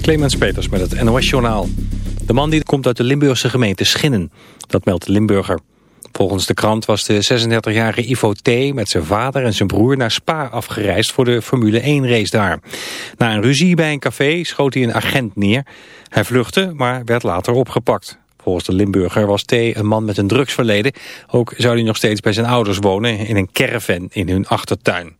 Clemens Peters met het NOS-journaal. De man die komt uit de Limburgse gemeente Schinnen. Dat meldt de Limburger. Volgens de krant was de 36-jarige Ivo T. met zijn vader en zijn broer naar Spa afgereisd voor de Formule 1-race daar. Na een ruzie bij een café schoot hij een agent neer. Hij vluchtte, maar werd later opgepakt. Volgens de Limburger was T. een man met een drugsverleden. Ook zou hij nog steeds bij zijn ouders wonen in een caravan in hun achtertuin.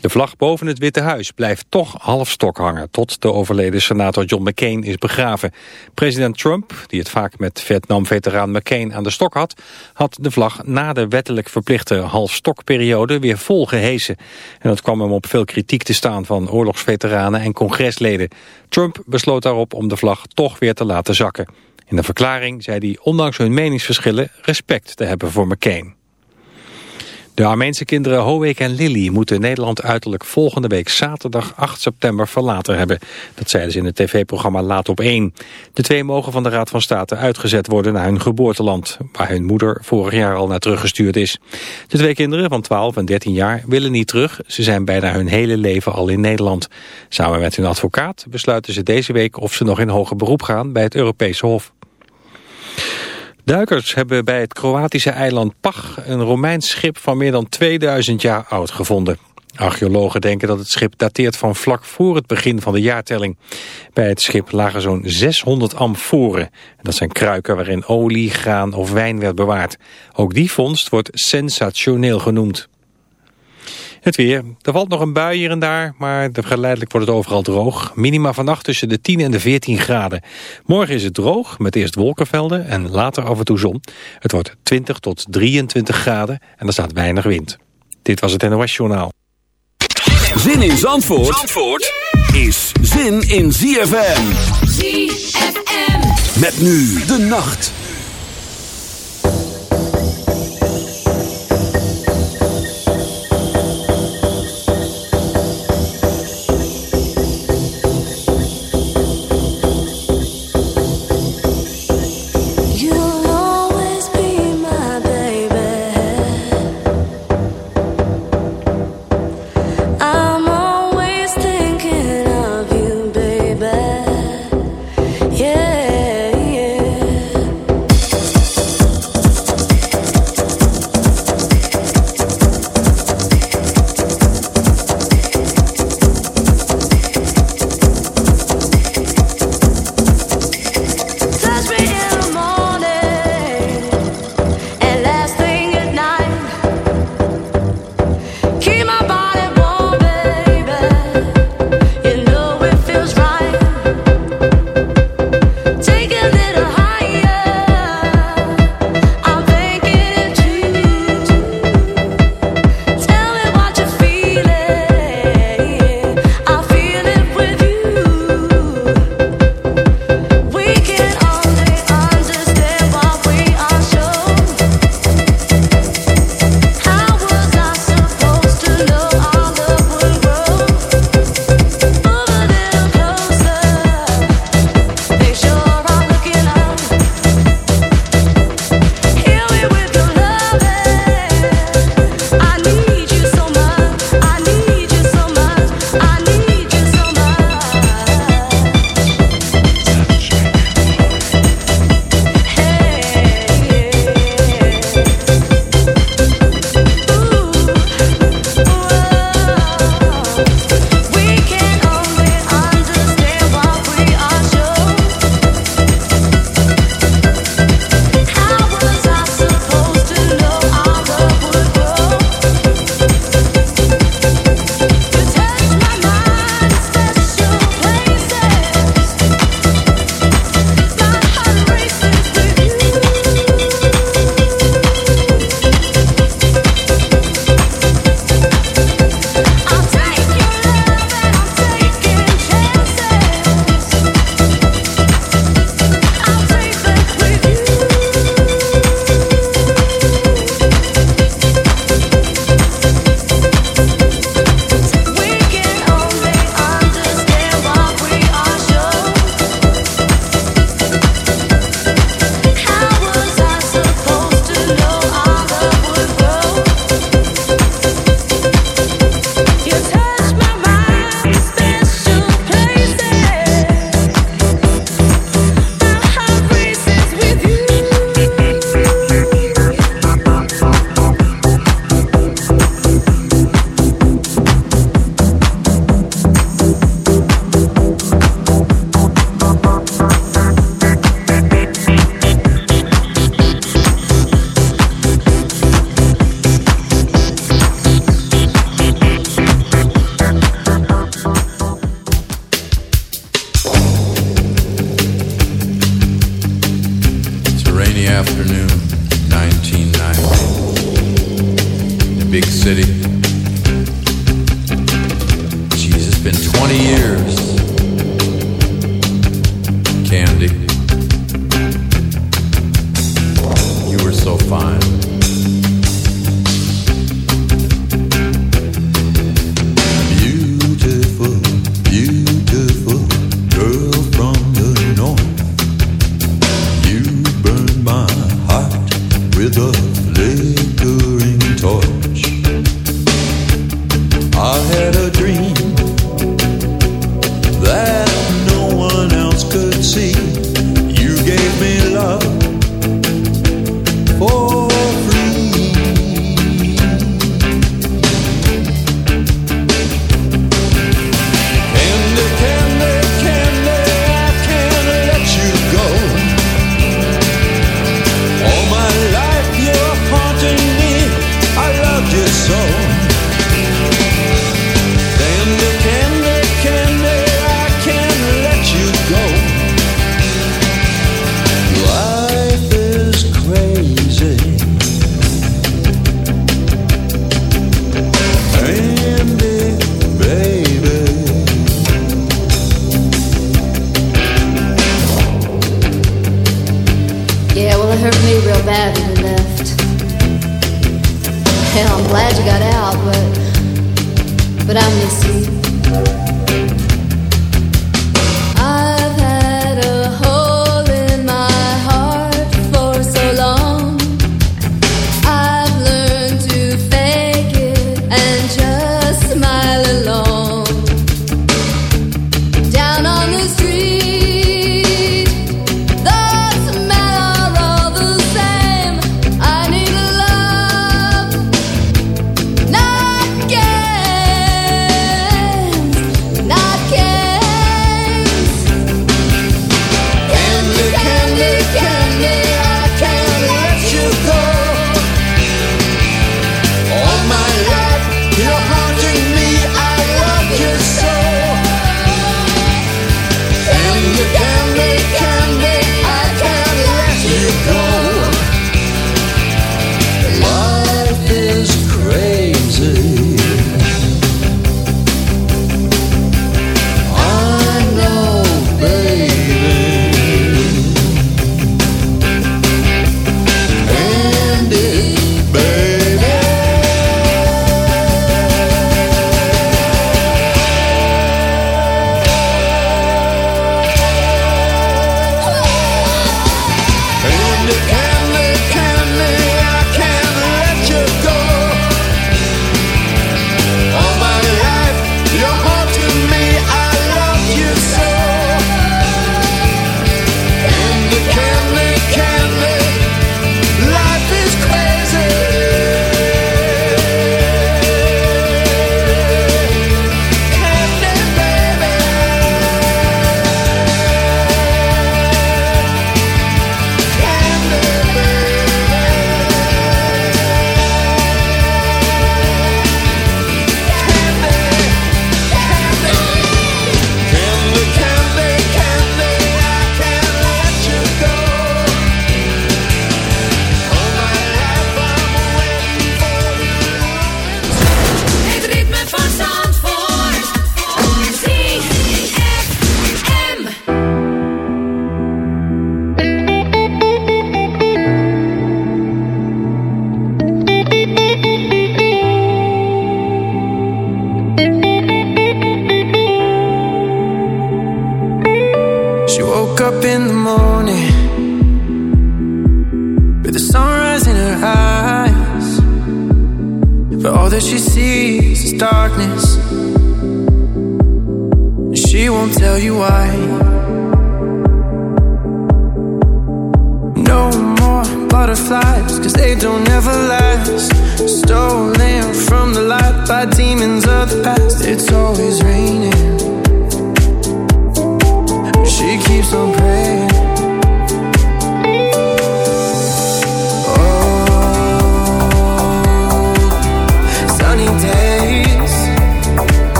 De vlag boven het Witte Huis blijft toch half stok hangen... tot de overleden senator John McCain is begraven. President Trump, die het vaak met Vietnam-veteraan McCain aan de stok had... had de vlag na de wettelijk verplichte halfstokperiode weer vol gehesen. En dat kwam hem op veel kritiek te staan van oorlogsveteranen en congresleden. Trump besloot daarop om de vlag toch weer te laten zakken. In een verklaring zei hij ondanks hun meningsverschillen respect te hebben voor McCain. De Armeense kinderen Hoek en Lily moeten Nederland uiterlijk volgende week zaterdag 8 september verlaten hebben. Dat zeiden ze in het tv-programma Laat op 1. De twee mogen van de Raad van State uitgezet worden naar hun geboorteland, waar hun moeder vorig jaar al naar teruggestuurd is. De twee kinderen van 12 en 13 jaar willen niet terug. Ze zijn bijna hun hele leven al in Nederland. Samen met hun advocaat besluiten ze deze week of ze nog in hoger beroep gaan bij het Europese Hof. Duikers hebben bij het Kroatische eiland Pach een Romeins schip van meer dan 2000 jaar oud gevonden. Archeologen denken dat het schip dateert van vlak voor het begin van de jaartelling. Bij het schip lagen zo'n 600 amforen. Dat zijn kruiken waarin olie, graan of wijn werd bewaard. Ook die vondst wordt sensationeel genoemd. Het weer. Er valt nog een bui hier en daar, maar geleidelijk wordt het overal droog. Minima vannacht tussen de 10 en de 14 graden. Morgen is het droog, met eerst wolkenvelden en later af en toe zon. Het wordt 20 tot 23 graden en er staat weinig wind. Dit was het NOS Journaal. Zin in Zandvoort, Zandvoort is zin in ZFM. ZFM. Met nu de nacht. City.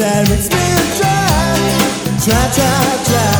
that makes me try, try, try, try.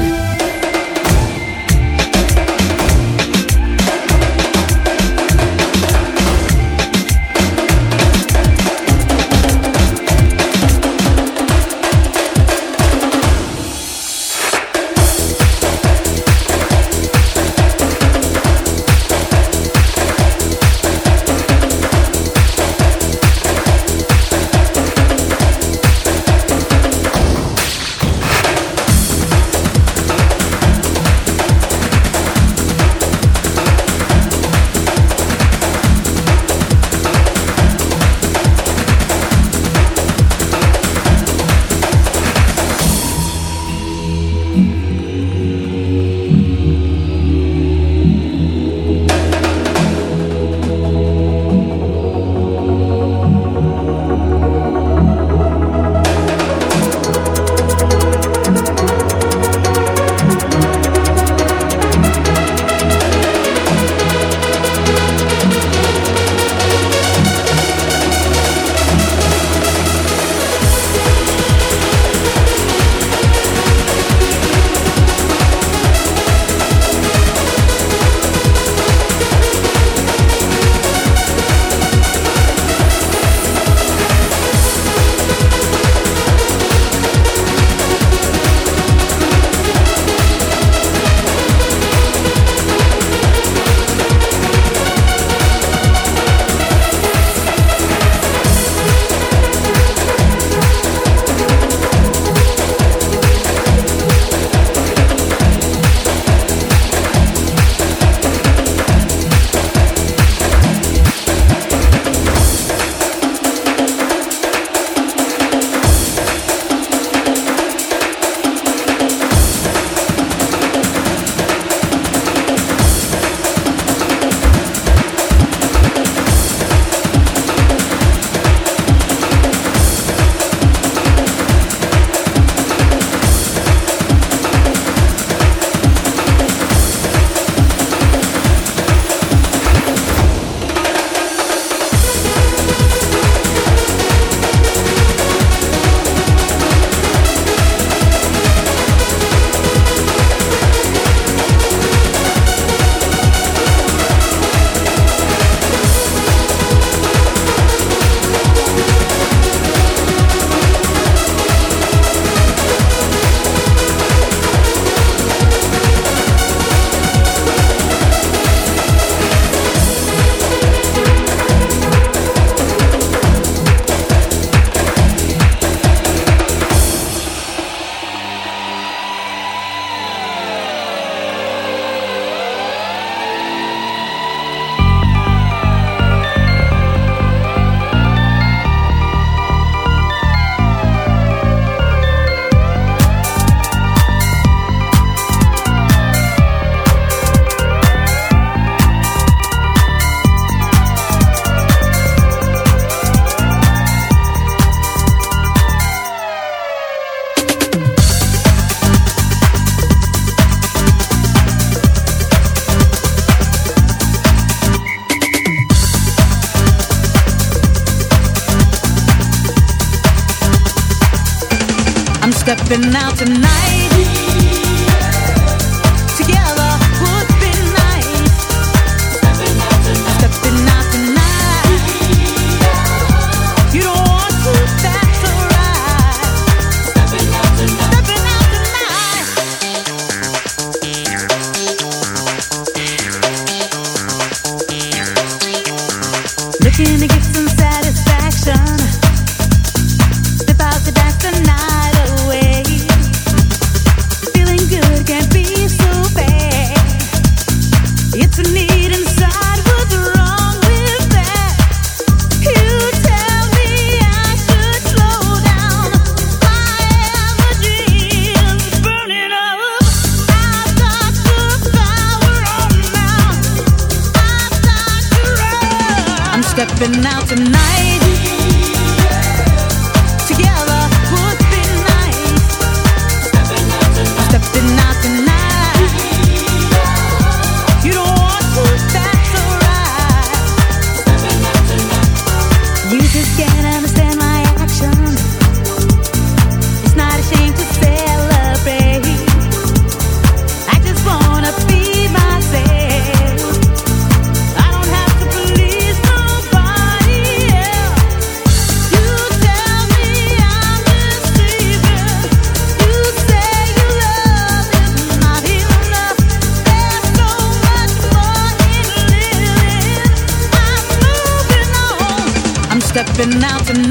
Now tonight.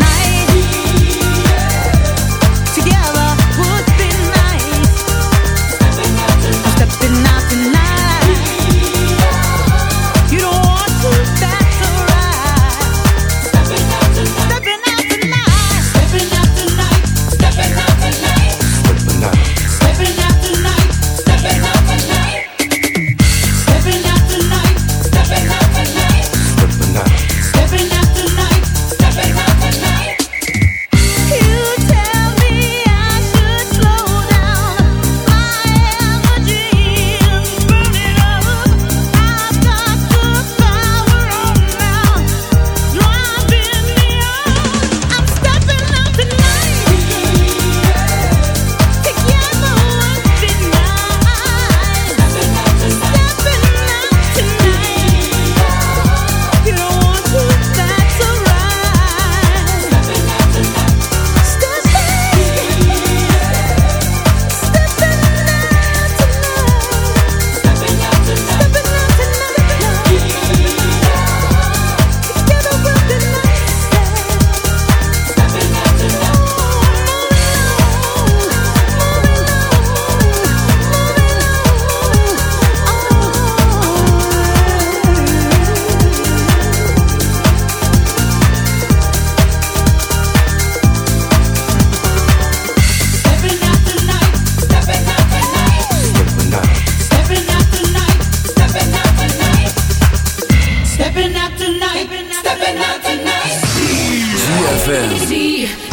ZFM.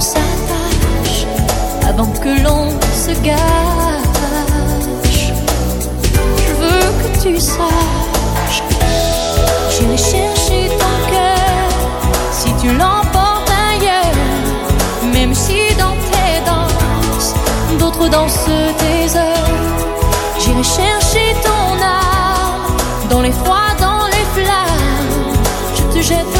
s'attache, avant que l'on se gâche. Je veux que tu saches, j'irai chercher ton cœur si tu l'emportes ailleurs, même si dans tes danses, d'autres dansent tes heures. J'irai chercher ton âme dans les froids, dans les flammes, je te jette.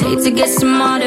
hesitate to get smarter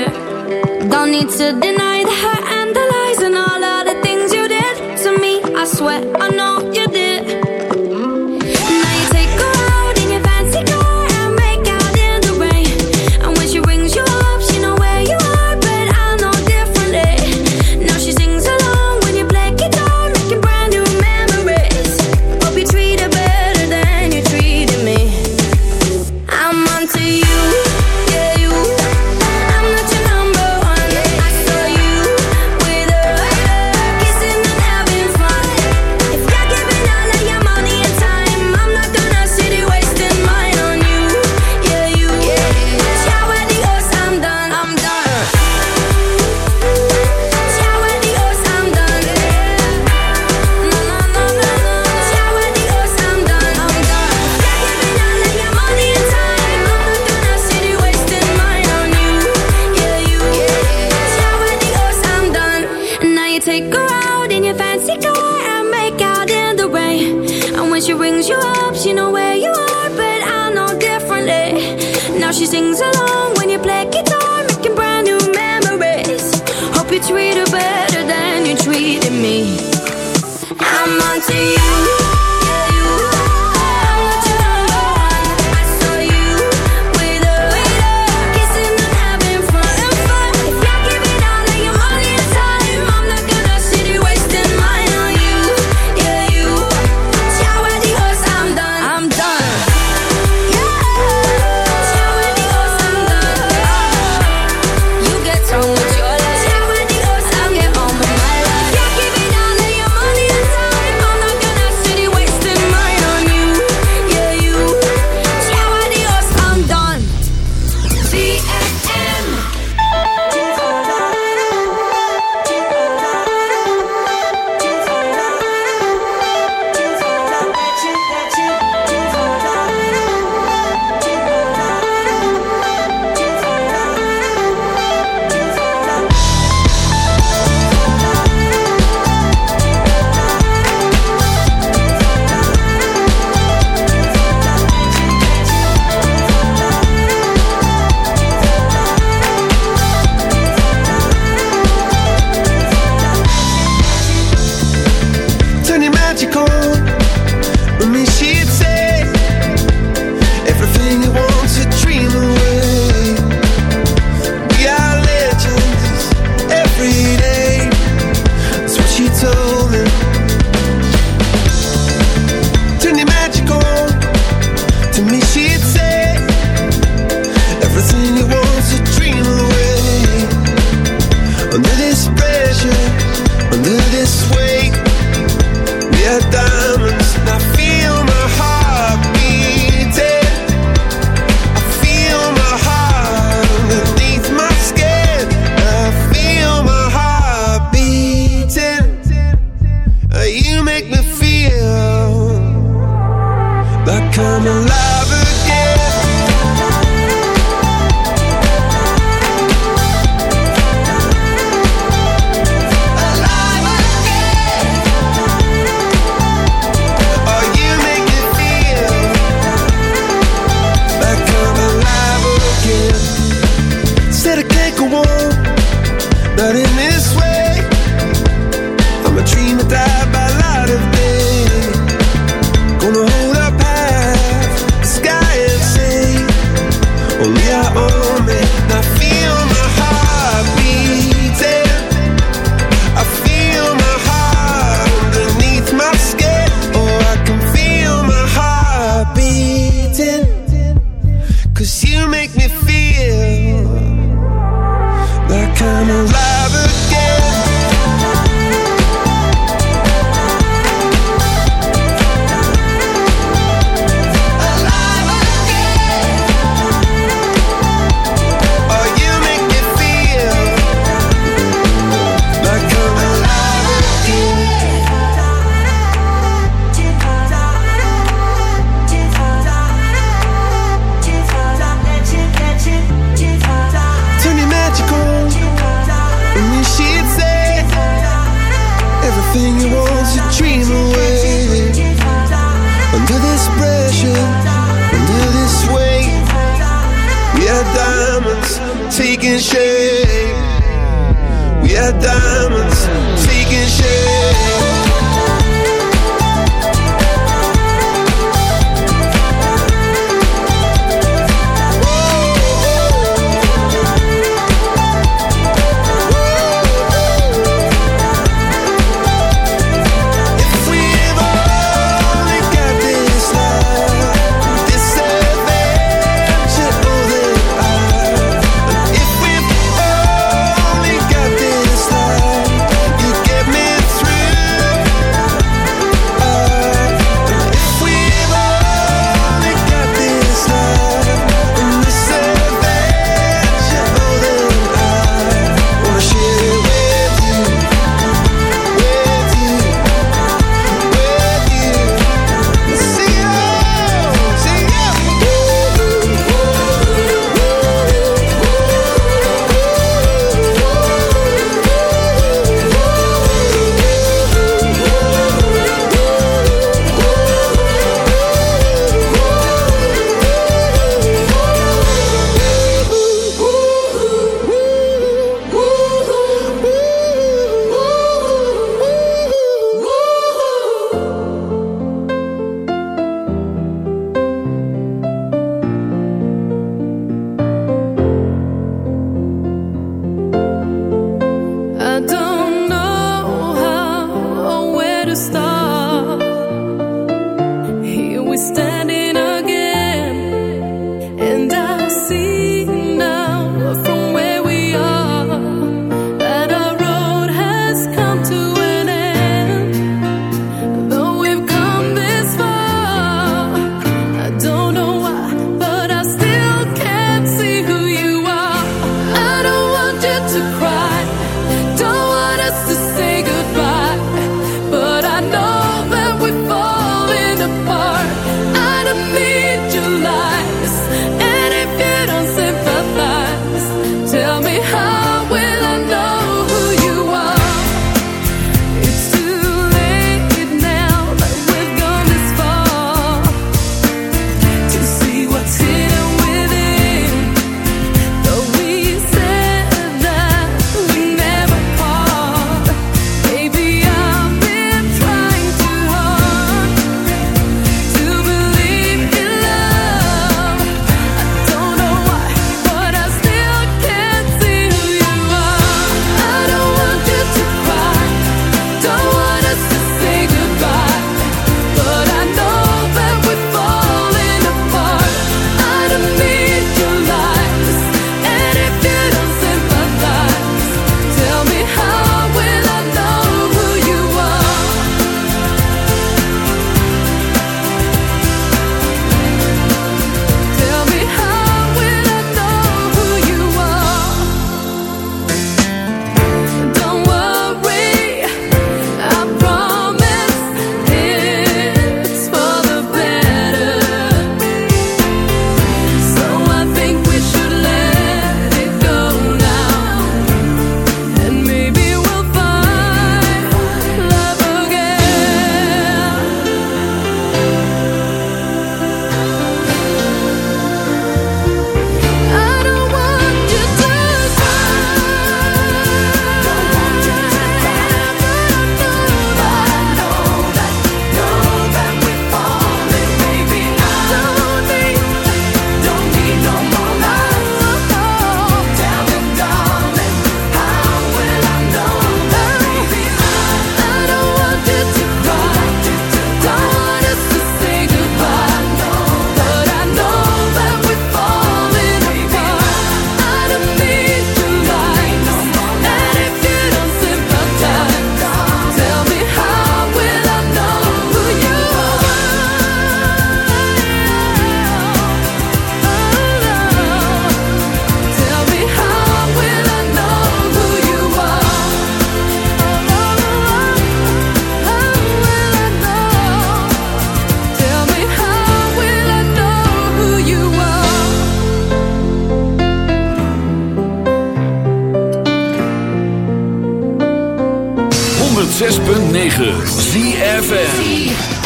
106.9 ZFM.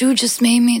you just made me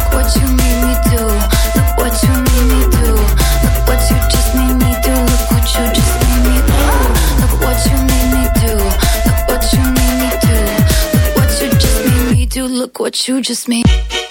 What you just made.